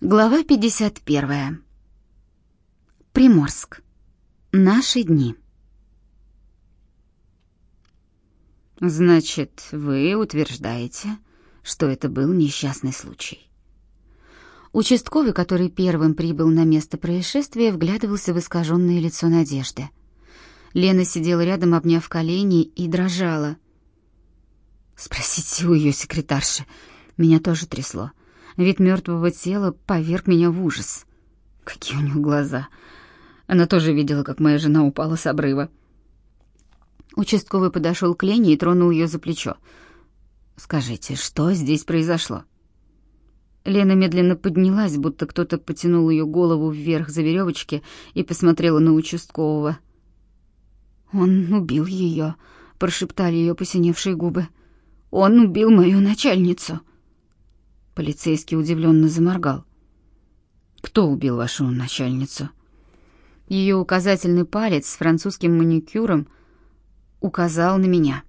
Глава 51. Приморск. Наши дни. Значит, вы утверждаете, что это был несчастный случай. Участковый, который первым прибыл на место происшествия, вглядывался в искаженное лицо Надежды. Лена сидела рядом, обняв колени, и дрожала. Спросите у ее секретарши. Меня тоже трясло. Вид мертвого тела поверг меня в ужас. Какие у него глаза. Она тоже видела, как моя жена упала с обрыва. Участковый подошел к Лене и тронул ее за плечо. «Скажите, что здесь произошло?» Лена медленно поднялась, будто кто-то потянул ее голову вверх за веревочки и посмотрела на участкового. «Он убил ее», — прошептали ее посиневшие губы. «Он убил мою начальницу». Полицейский удивленно заморгал. Кто убил вашу начальницу? Ее указательный палец с французским маникюром указал на меня.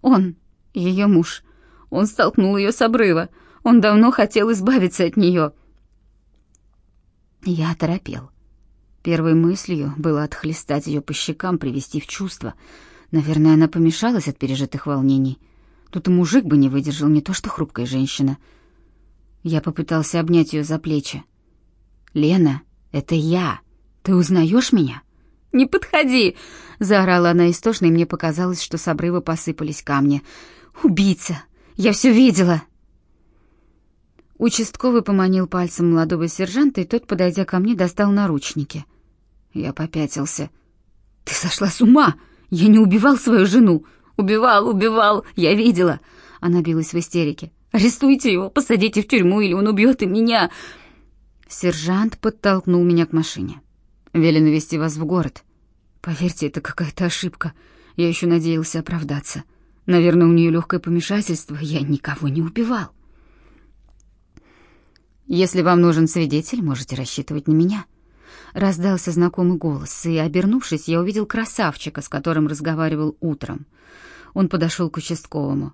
Он, ее муж. Он столкнул ее с обрыва. Он давно хотел избавиться от нее. Я торопел. Первой мыслью было отхлестать ее по щекам, привести в чувство. Наверное, она помешалась от пережитых волнений. Тут и мужик бы не выдержал, не то что хрупкая женщина. Я попытался обнять ее за плечи. «Лена, это я. Ты узнаешь меня?» «Не подходи!» — заорала она истошно, и мне показалось, что с обрыва посыпались камни. «Убийца! Я все видела!» Участковый поманил пальцем молодого сержанта, и тот, подойдя ко мне, достал наручники. Я попятился. «Ты сошла с ума! Я не убивал свою жену! Убивал, убивал, я видела. Она билась в истерике. Арестуйте его, посадите в тюрьму, или он убьет и меня. Сержант подтолкнул меня к машине. Велено вести вас в город. Поверьте, это какая-то ошибка. Я еще надеялся оправдаться. Наверное, у нее легкое помешательство. Я никого не убивал. Если вам нужен свидетель, можете рассчитывать на меня. Раздался знакомый голос, и, обернувшись, я увидел красавчика, с которым разговаривал утром. Он подошел к участковому.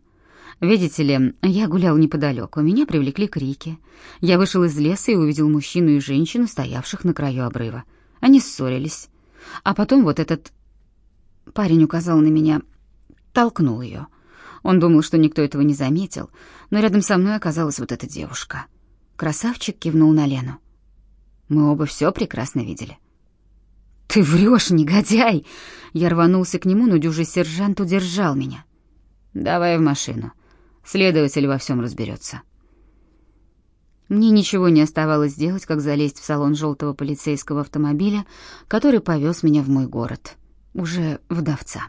«Видите ли, я гулял неподалеку, меня привлекли крики. Я вышел из леса и увидел мужчину и женщину, стоявших на краю обрыва. Они ссорились. А потом вот этот парень указал на меня, толкнул ее. Он думал, что никто этого не заметил, но рядом со мной оказалась вот эта девушка. Красавчик кивнул на Лену. Мы оба все прекрасно видели. «Ты врешь, негодяй!» Я рванулся к нему, но дюжий сержант удержал меня. «Давай в машину. Следователь во всем разберется». Мне ничего не оставалось делать, как залезть в салон желтого полицейского автомобиля, который повез меня в мой город, уже вдовца.